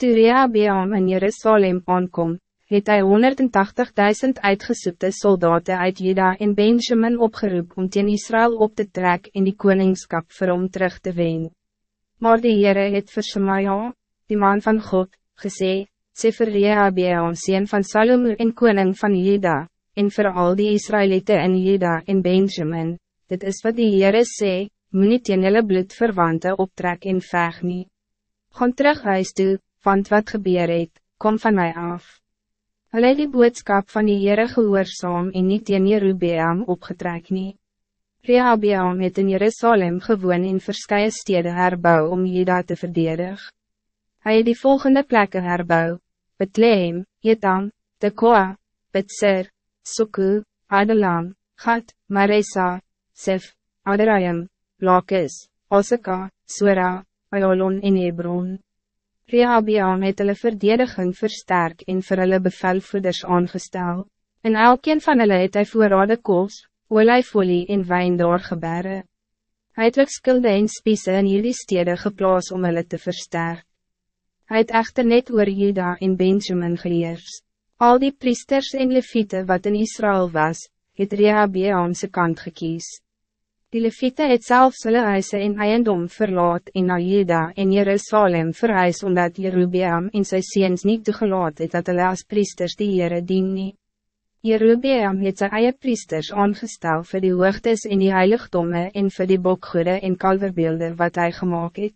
Toe Rehabeam in Jerusalem aankom, het hy 180.000 uitgesoekte soldaten uit Juda en Benjamin opgeroep om teen Israël op te trek en die koningskap vir hom terug te wen. Maar die Heere het vir Shemaja, die man van God, gesê, sê vir Rehabeam sien van Salomo en koning van Juda, en vir al die Israëlieten in Juda en Benjamin, dit is wat die Heere sê, moet nie teen jylle bloedverwante optrek en veg nie. Gaan terug huis toe, want wat gebeur het, kom van mij af. Hulle het die boodskap van die Heere gehoorzaam en niet in Jerubeam opgetrek nie. Rehabeam het in Jerusalem gewoon in verskye stede herbou om Jeda te verdedig. Hij het die volgende plekken herbou, Bethlehem, Etam, Tekoa, Betser, Soku, Adelam, Gat, Maresa, Sef, Aderayim, Lakis, Osaka, Sora, Ayolon en Hebron. Rehabeam het hulle verdediging versterk en vir hulle bevelvoeders aangestel. En elkeen van hulle het hy voorrade koos, olijfolie en wijn doorgebere. Hy het ook skilde en spiese in hierdie stede geplaas om hulle te versterk. Hij het echter net oor Juda en Benjamin geheers. Al die priesters en leviete wat in Israël was, het Rehabeam se kant gekies. Die Levite het zelfs hulle huise en eiendom verlaat en na Juda en Jerusalem verhuis omdat Jerubeam en sy seens niet toegelaat het dat hulle as priesters die Heere dien nie. Jerubeam het sy eie priesters aangestel voor die hoogtes en die heiligdomme en voor die bokgoede en kalverbeelde wat hij gemaakt het.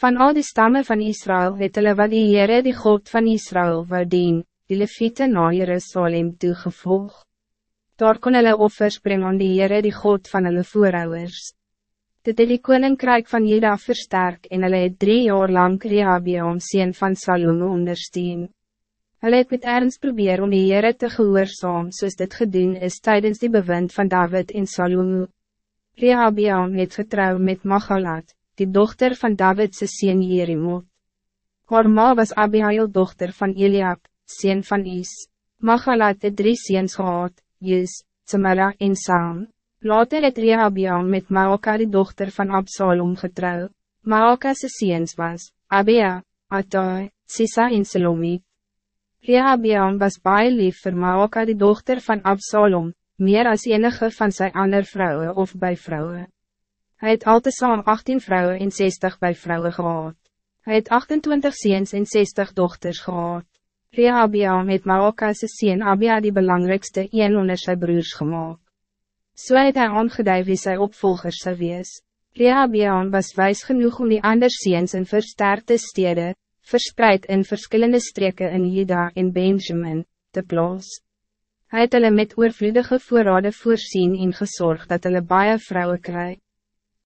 Van al die stammen van Israël het hulle wat die Heere die God van Israël wou dien, die Levite na Jerusalem toegevolg. Daar kon hulle offers bring aan die Heere die God van hulle voorouders. Dit het die koninkrijk van Juda versterk en hulle het drie jaar lang Rehabeam sien van Salome ondersteun. Hulle het met ernst probeer om die Heere te gehoorzaam soos dit gedoen is tijdens die bewind van David en Salome. Rehabeam het getrouw met Machalat, die dochter van Davidse sien Jerimot. Haar ma was Abihail dochter van Eliab, sien van Is. Machalat het drie seens gehad, Jus, Tamara en Sam. Later het Rehabeam met Maoka die dochter van Absalom getrouw. Maoka se seens was, Abia, Atai, Sisa en Salomit. Rehabeam was baie lief vir Maoka die dochter van Absalom, meer als enige van zijn ander vrouwen of bij vrouwen. Hij het al saam 18 vrouwen en 60 bij vrouwen gehad. Hij het 28 seens en 60 dochters gehad. Rehabeam het Maoka se sien Abia die belangrijkste een onder sy broers gemaakt. So het hy aangeduid wie sy opvolgers zou wees. Rehabeam was wijs genoeg om die ander seens in versterkte stede, verspreid in verschillende streken in Juda en Benjamin, te plaas. Hy het hulle met oorvloedige voorrade voorzien en gezorgd dat hulle baie vrouwen krijgt.